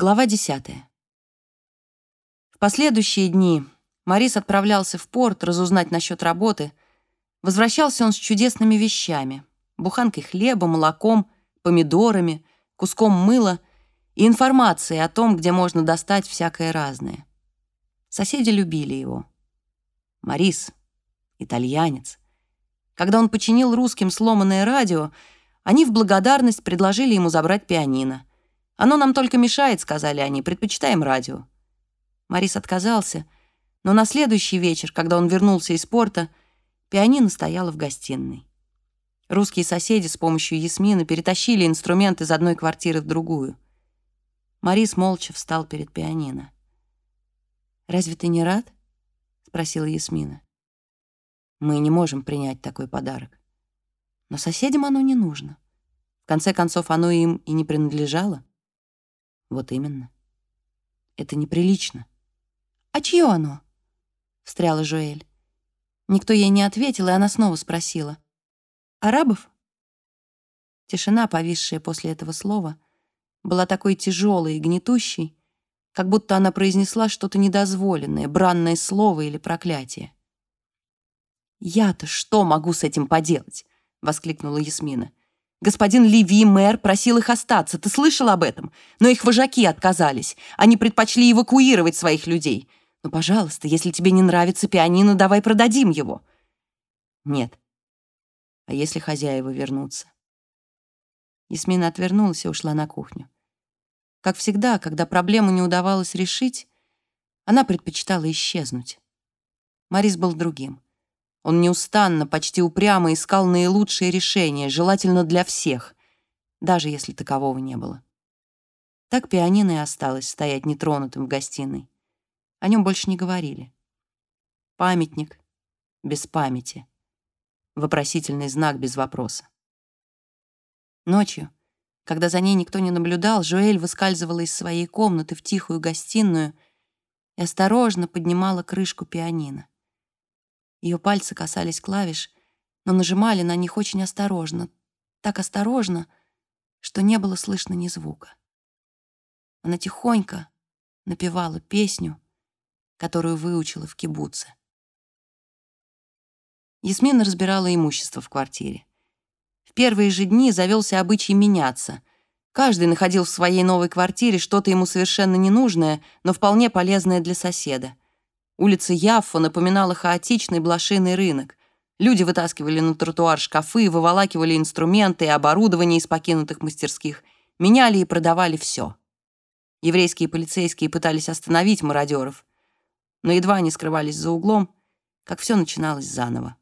Глава 10. В последующие дни Морис отправлялся в порт разузнать насчет работы. Возвращался он с чудесными вещами. Буханкой хлеба, молоком, помидорами, куском мыла и информацией о том, где можно достать всякое разное. Соседи любили его. Морис, итальянец. Когда он починил русским сломанное радио, они в благодарность предложили ему забрать пианино. «Оно нам только мешает», — сказали они, — «предпочитаем радио». Морис отказался, но на следующий вечер, когда он вернулся из порта, пианино стояло в гостиной. Русские соседи с помощью Ясмина перетащили инструмент из одной квартиры в другую. Морис молча встал перед пианино. «Разве ты не рад?» — спросила Ясмина. «Мы не можем принять такой подарок. Но соседям оно не нужно. В конце концов, оно им и не принадлежало. Вот именно. Это неприлично. «А чье оно?» — встряла Жуэль. Никто ей не ответил, и она снова спросила. «Арабов?» Тишина, повисшая после этого слова, была такой тяжелой и гнетущей, как будто она произнесла что-то недозволенное, бранное слово или проклятие. «Я-то что могу с этим поделать?» — воскликнула Ясмина. «Господин Леви, мэр, просил их остаться. Ты слышал об этом? Но их вожаки отказались. Они предпочли эвакуировать своих людей. Ну, пожалуйста, если тебе не нравится пианино, давай продадим его». «Нет. А если хозяева вернутся?» Ясмина отвернулась и ушла на кухню. Как всегда, когда проблему не удавалось решить, она предпочитала исчезнуть. Марис был другим. Он неустанно, почти упрямо искал наилучшее решение, желательно для всех, даже если такового не было. Так пианино и осталось стоять нетронутым в гостиной. О нем больше не говорили. Памятник без памяти. Вопросительный знак без вопроса. Ночью, когда за ней никто не наблюдал, Жуэль выскальзывала из своей комнаты в тихую гостиную и осторожно поднимала крышку пианино. Ее пальцы касались клавиш, но нажимали на них очень осторожно, так осторожно, что не было слышно ни звука. Она тихонько напевала песню, которую выучила в кибуце. Ясмина разбирала имущество в квартире. В первые же дни завелся обычай меняться. Каждый находил в своей новой квартире что-то ему совершенно ненужное, но вполне полезное для соседа. Улица Яффа напоминала хаотичный блошиный рынок. Люди вытаскивали на тротуар шкафы, выволакивали инструменты и оборудование из покинутых мастерских, меняли и продавали все. Еврейские полицейские пытались остановить мародеров, но едва они скрывались за углом, как все начиналось заново.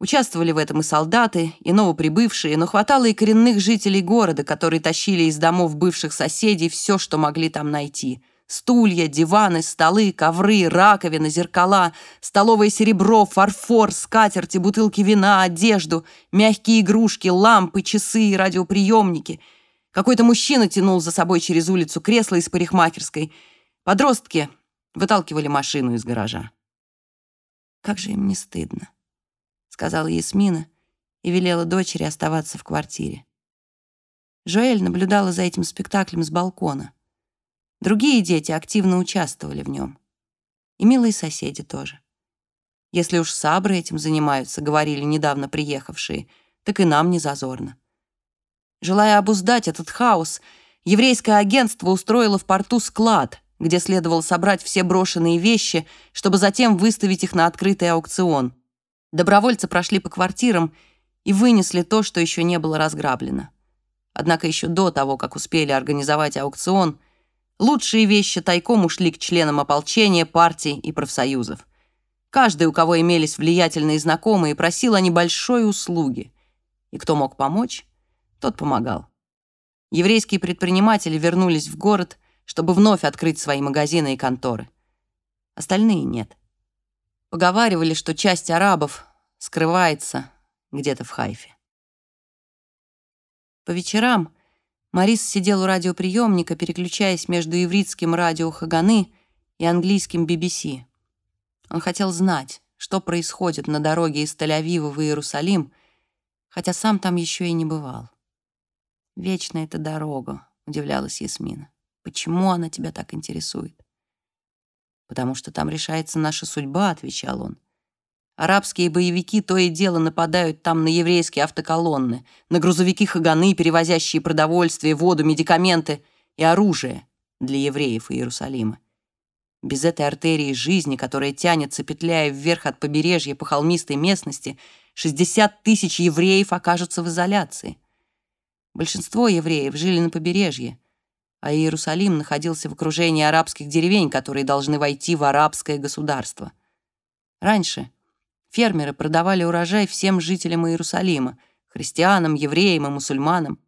Участвовали в этом и солдаты, и новоприбывшие, но хватало и коренных жителей города, которые тащили из домов бывших соседей все, что могли там найти — Стулья, диваны, столы, ковры, раковины, зеркала, столовое серебро, фарфор, скатерти, бутылки вина, одежду, мягкие игрушки, лампы, часы и радиоприемники. Какой-то мужчина тянул за собой через улицу кресло из парикмахерской. Подростки выталкивали машину из гаража. «Как же им не стыдно», — сказала Ясмина и велела дочери оставаться в квартире. Жоэль наблюдала за этим спектаклем с балкона — Другие дети активно участвовали в нем. И милые соседи тоже. Если уж сабры этим занимаются, говорили недавно приехавшие, так и нам не зазорно. Желая обуздать этот хаос, еврейское агентство устроило в порту склад, где следовало собрать все брошенные вещи, чтобы затем выставить их на открытый аукцион. Добровольцы прошли по квартирам и вынесли то, что еще не было разграблено. Однако еще до того, как успели организовать аукцион, Лучшие вещи тайком ушли к членам ополчения, партий и профсоюзов. Каждый, у кого имелись влиятельные знакомые, просил о небольшой услуге. И кто мог помочь, тот помогал. Еврейские предприниматели вернулись в город, чтобы вновь открыть свои магазины и конторы. Остальные нет. Поговаривали, что часть арабов скрывается где-то в Хайфе. По вечерам Марис сидел у радиоприемника, переключаясь между ивритским радио Хаганы и английским BBC. Он хотел знать, что происходит на дороге из Тель-Авива в Иерусалим, хотя сам там еще и не бывал. «Вечно эта дорога», — удивлялась Ясмина. Почему она тебя так интересует? Потому что там решается наша судьба, отвечал он. Арабские боевики то и дело нападают там на еврейские автоколонны, на грузовики Хаганы, перевозящие продовольствие, воду, медикаменты и оружие для евреев Иерусалима. Без этой артерии жизни, которая тянется, петляя вверх от побережья по холмистой местности, 60 тысяч евреев окажутся в изоляции. Большинство евреев жили на побережье, а Иерусалим находился в окружении арабских деревень, которые должны войти в арабское государство. Раньше фермеры продавали урожай всем жителям Иерусалима, христианам, евреям и мусульманам.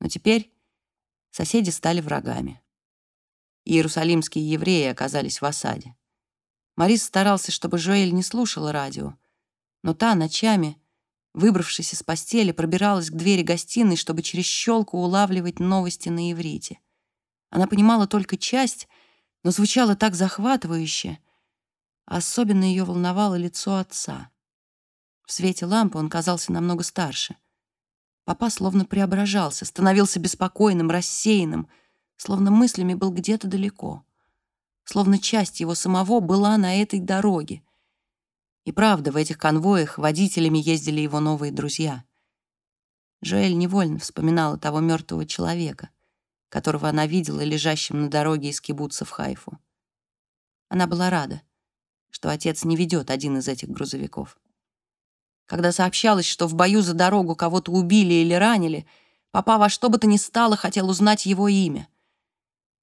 Но теперь соседи стали врагами. Иерусалимские евреи оказались в осаде. Морис старался, чтобы Жоэль не слушала радио, но та ночами Выбравшись из постели, пробиралась к двери гостиной, чтобы через щелку улавливать новости на иврите. Она понимала только часть, но звучало так захватывающе. Особенно ее волновало лицо отца. В свете лампы он казался намного старше. Папа словно преображался, становился беспокойным, рассеянным, словно мыслями был где-то далеко. Словно часть его самого была на этой дороге — и правда, в этих конвоях водителями ездили его новые друзья. Жоэль невольно вспоминала того мертвого человека, которого она видела лежащим на дороге из кибуца в Хайфу. Она была рада, что отец не ведет один из этих грузовиков. Когда сообщалось, что в бою за дорогу кого-то убили или ранили, папа во что бы то ни стало хотел узнать его имя.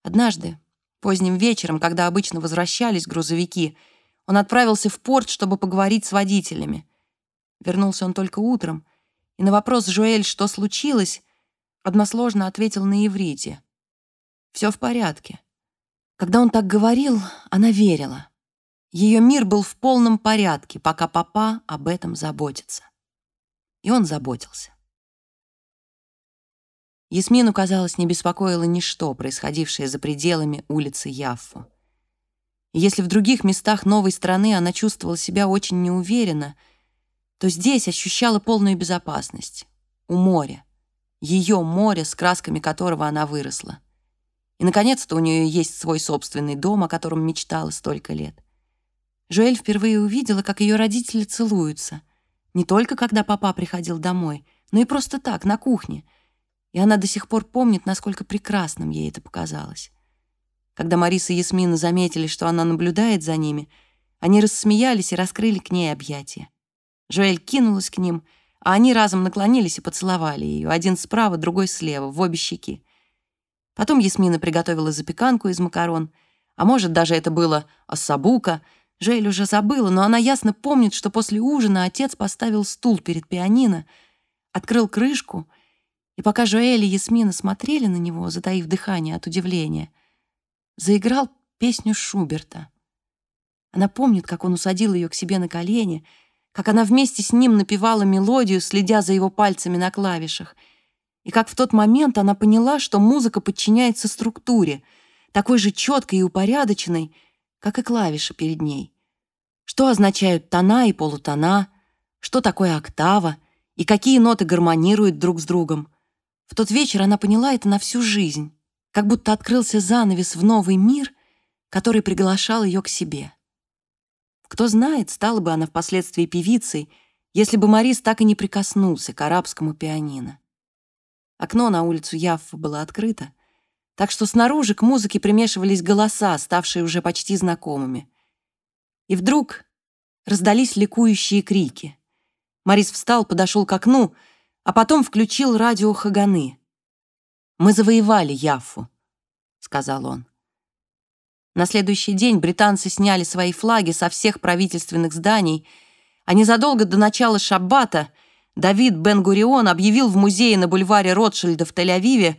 Однажды, поздним вечером, когда обычно возвращались грузовики, он отправился в порт, чтобы поговорить с водителями. Вернулся он только утром, и на вопрос Жуэль, что случилось, односложно ответил на иврите. «Все в порядке». Когда он так говорил, она верила. Ее мир был в полном порядке, пока папа об этом заботится. И он заботился. Ясмину, казалось, не беспокоило ничто, происходившее за пределами улицы Яффу. Если в других местах новой страны она чувствовала себя очень неуверенно, то здесь ощущала полную безопасность. У моря. Ее море, с красками которого она выросла. И, наконец-то, у нее есть свой собственный дом, о котором мечтала столько лет. Жуэль впервые увидела, как ее родители целуются. Не только когда папа приходил домой, но и просто так, на кухне. И она до сих пор помнит, насколько прекрасным ей это показалось. Когда Мариса и Ясмина заметили, что она наблюдает за ними, они рассмеялись и раскрыли к ней объятия. Жоэль кинулась к ним, а они разом наклонились и поцеловали ее, один справа, другой слева, в обе щеки. Потом Ясмина приготовила запеканку из макарон, а может, даже это было ассабука. Жоэль уже забыла, но она ясно помнит, что после ужина отец поставил стул перед пианино, открыл крышку, и пока Жоэль и Ясмина смотрели на него, затаив дыхание от удивления, заиграл песню Шуберта. Она помнит, как он усадил ее к себе на колени, как она вместе с ним напевала мелодию, следя за его пальцами на клавишах, и как в тот момент она поняла, что музыка подчиняется структуре, такой же четкой и упорядоченной, как и клавиши перед ней. Что означают тона и полутона, что такое октава и какие ноты гармонируют друг с другом. В тот вечер она поняла это на всю жизнь как будто открылся занавес в новый мир, который приглашал ее к себе. Кто знает, стала бы она впоследствии певицей, если бы Марис так и не прикоснулся к арабскому пианино. Окно на улицу Яффа было открыто, так что снаружи к музыке примешивались голоса, ставшие уже почти знакомыми. И вдруг раздались ликующие крики. Марис встал, подошел к окну, а потом включил радио Хаганы. «Мы завоевали Яффу», — сказал он. На следующий день британцы сняли свои флаги со всех правительственных зданий, а незадолго до начала шаббата Давид Бен-Гурион объявил в музее на бульваре Ротшильда в Тель-Авиве,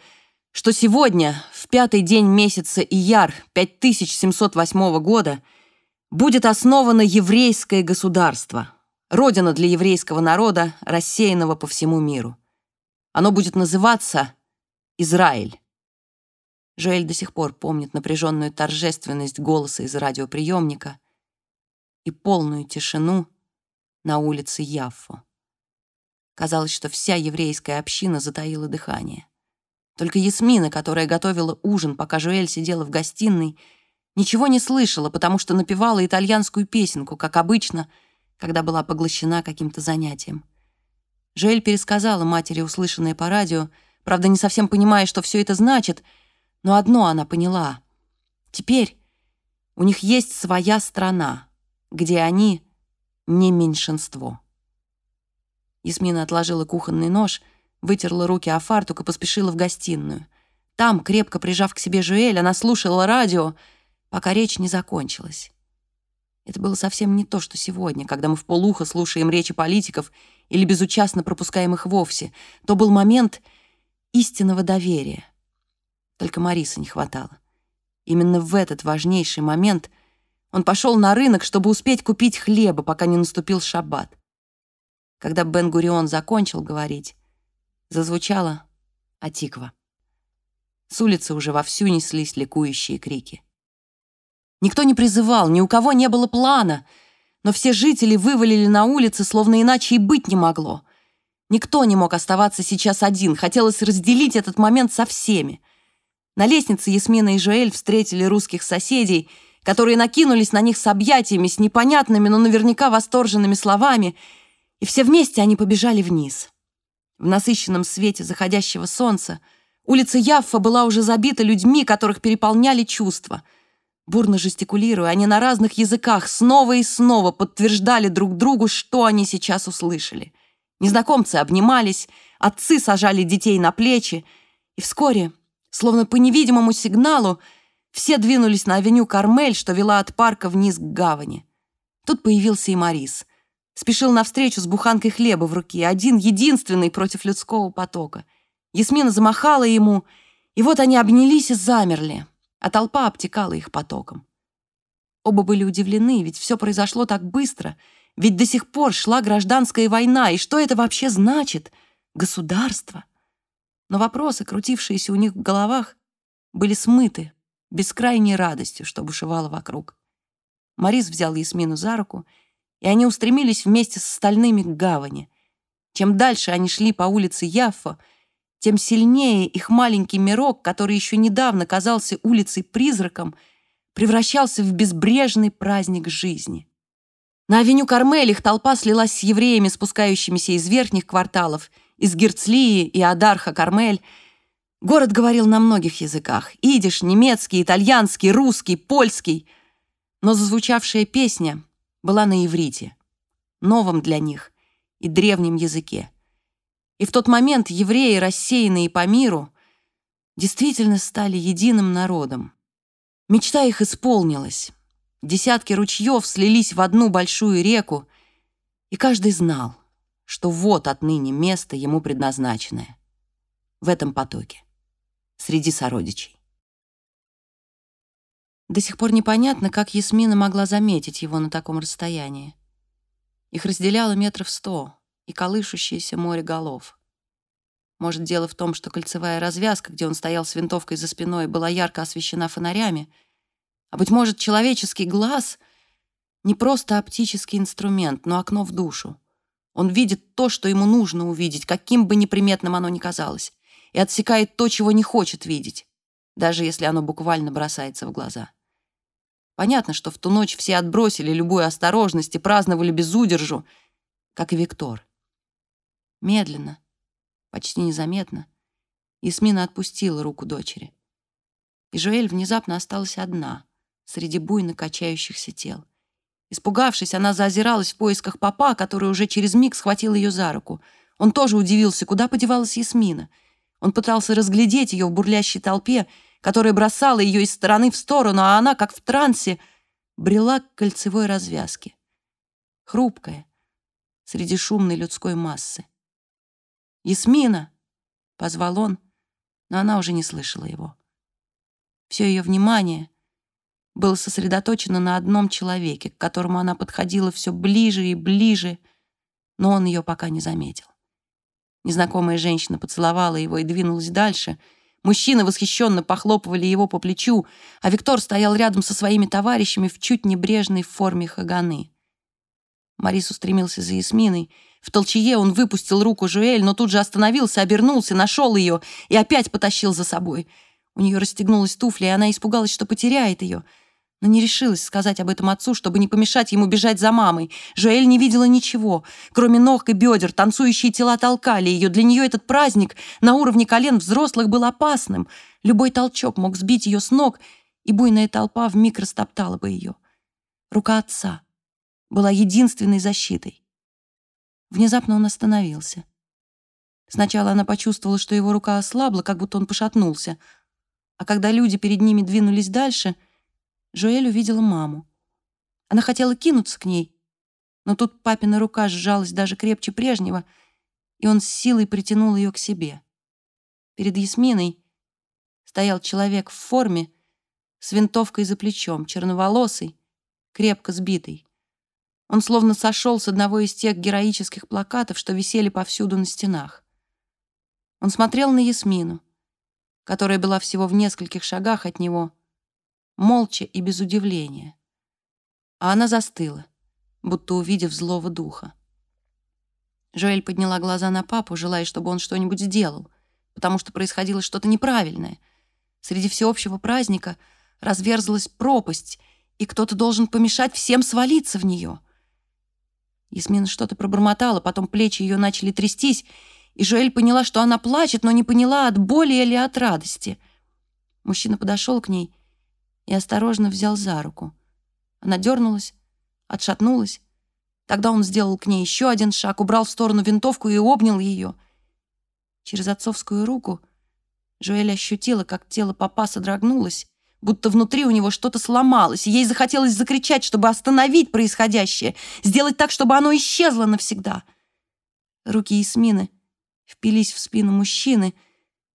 что сегодня, в пятый день месяца Ияр 5708 года, будет основано еврейское государство, родина для еврейского народа, рассеянного по всему миру. Оно будет называться Израиль. Жоэль до сих пор помнит напряженную торжественность голоса из радиоприемника и полную тишину на улице Яффо. Казалось, что вся еврейская община затаила дыхание. Только Ясмина, которая готовила ужин, пока Жуэль сидела в гостиной, ничего не слышала, потому что напевала итальянскую песенку, как обычно, когда была поглощена каким-то занятием. Жуэль пересказала матери услышанное по радио, правда, не совсем понимая, что все это значит, но одно она поняла. Теперь у них есть своя страна, где они не меньшинство. Ясмина отложила кухонный нож, вытерла руки о фартук и поспешила в гостиную. Там, крепко прижав к себе Жуэль, она слушала радио, пока речь не закончилась. Это было совсем не то, что сегодня, когда мы в полухо слушаем речи политиков или безучастно пропускаем их вовсе. То был момент истинного доверия. Только Мариса не хватало. Именно в этот важнейший момент он пошел на рынок, чтобы успеть купить хлеба, пока не наступил шаббат. Когда Бен-Гурион закончил говорить, зазвучала Атиква. С улицы уже вовсю неслись ликующие крики. Никто не призывал, ни у кого не было плана, но все жители вывалили на улицы, словно иначе и быть не могло. Никто не мог оставаться сейчас один, хотелось разделить этот момент со всеми. На лестнице Ясмина и Жоэль встретили русских соседей, которые накинулись на них с объятиями, с непонятными, но наверняка восторженными словами, и все вместе они побежали вниз. В насыщенном свете заходящего солнца улица Яффа была уже забита людьми, которых переполняли чувства — Бурно жестикулируя, они на разных языках снова и снова подтверждали друг другу, что они сейчас услышали. Незнакомцы обнимались, отцы сажали детей на плечи, и вскоре, словно по невидимому сигналу, все двинулись на авеню Кармель, что вела от парка вниз к гавани. Тут появился и Марис. Спешил навстречу с буханкой хлеба в руке, один единственный против людского потока. Ясмина замахала ему, и вот они обнялись и замерли а толпа обтекала их потоком. Оба были удивлены, ведь все произошло так быстро, ведь до сих пор шла гражданская война, и что это вообще значит? Государство. Но вопросы, крутившиеся у них в головах, были смыты бескрайней радостью, что бушевало вокруг. Морис взял Ясмину за руку, и они устремились вместе с остальными к гавани. Чем дальше они шли по улице Яффа, тем сильнее их маленький мирок, который еще недавно казался улицей-призраком, превращался в безбрежный праздник жизни. На авеню Кармель их толпа слилась с евреями, спускающимися из верхних кварталов, из Герцлии и Адарха Кармель. Город говорил на многих языках — идиш, немецкий, итальянский, русский, польский. Но зазвучавшая песня была на иврите, новом для них и древнем языке. И в тот момент евреи, рассеянные по миру, действительно стали единым народом. Мечта их исполнилась. Десятки ручьев слились в одну большую реку, и каждый знал, что вот отныне место ему предназначенное. В этом потоке, среди сородичей. До сих пор непонятно, как Ясмина могла заметить его на таком расстоянии. Их разделяло метров сто — и колышущееся море голов. Может, дело в том, что кольцевая развязка, где он стоял с винтовкой за спиной, была ярко освещена фонарями, а, быть может, человеческий глаз — не просто оптический инструмент, но окно в душу. Он видит то, что ему нужно увидеть, каким бы неприметным оно ни казалось, и отсекает то, чего не хочет видеть, даже если оно буквально бросается в глаза. Понятно, что в ту ночь все отбросили любую осторожность и праздновали без удержу, как и Виктор. Медленно, почти незаметно, Ясмина отпустила руку дочери. И Жоэль внезапно осталась одна среди буйно качающихся тел. Испугавшись, она заозиралась в поисках папа, который уже через миг схватил ее за руку. Он тоже удивился, куда подевалась Ясмина. Он пытался разглядеть ее в бурлящей толпе, которая бросала ее из стороны в сторону, а она, как в трансе, брела к кольцевой развязке. Хрупкая, среди шумной людской массы. «Ясмина!» — позвал он, но она уже не слышала его. Все ее внимание было сосредоточено на одном человеке, к которому она подходила все ближе и ближе, но он ее пока не заметил. Незнакомая женщина поцеловала его и двинулась дальше. Мужчины восхищенно похлопывали его по плечу, а Виктор стоял рядом со своими товарищами в чуть небрежной форме хаганы. Марис устремился за Ясминой — В толчее он выпустил руку Жуэль, но тут же остановился, обернулся, нашел ее и опять потащил за собой. У нее расстегнулась туфля, и она испугалась, что потеряет ее — но не решилась сказать об этом отцу, чтобы не помешать ему бежать за мамой. Жоэль не видела ничего, кроме ног и бедер, танцующие тела толкали ее. Для нее этот праздник на уровне колен взрослых был опасным. Любой толчок мог сбить ее с ног, и буйная толпа вмиг растоптала бы ее. Рука отца была единственной защитой. Внезапно он остановился. Сначала она почувствовала, что его рука ослабла, как будто он пошатнулся, а когда люди перед ними двинулись дальше — Жоэль увидела маму. Она хотела кинуться к ней, но тут папина рука сжалась даже крепче прежнего, и он с силой притянул ее к себе. Перед Ясминой стоял человек в форме с винтовкой за плечом, черноволосый, крепко сбитый. Он словно сошел с одного из тех героических плакатов, что висели повсюду на стенах. Он смотрел на Ясмину, которая была всего в нескольких шагах от него, молча и без удивления. А она застыла, будто увидев злого духа. Жоэль подняла глаза на папу, желая, чтобы он что-нибудь сделал, потому что происходило что-то неправильное. Среди всеобщего праздника разверзлась пропасть, и кто-то должен помешать всем свалиться в нее. Ясмина что-то пробормотала, потом плечи ее начали трястись, и Жоэль поняла, что она плачет, но не поняла, от боли или от радости. Мужчина подошел к ней и осторожно взял за руку. Она дернулась, отшатнулась. Тогда он сделал к ней еще один шаг, убрал в сторону винтовку и обнял ее. Через отцовскую руку Жуэль ощутила, как тело папа содрогнулось, будто внутри у него что-то сломалось, и ей захотелось закричать, чтобы остановить происходящее, сделать так, чтобы оно исчезло навсегда. Руки Исмины впились в спину мужчины,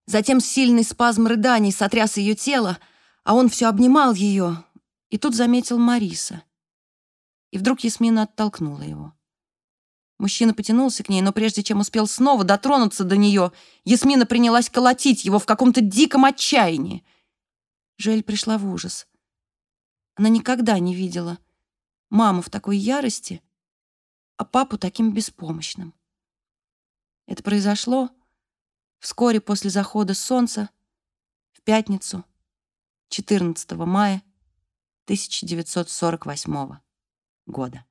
затем сильный спазм рыданий сотряс ее тело, а он все обнимал ее, и тут заметил Мариса. И вдруг Ясмина оттолкнула его. Мужчина потянулся к ней, но прежде чем успел снова дотронуться до нее, Ясмина принялась колотить его в каком-то диком отчаянии. Жель пришла в ужас. Она никогда не видела маму в такой ярости, а папу таким беспомощным. Это произошло вскоре после захода солнца в пятницу 14 мая 1948 года.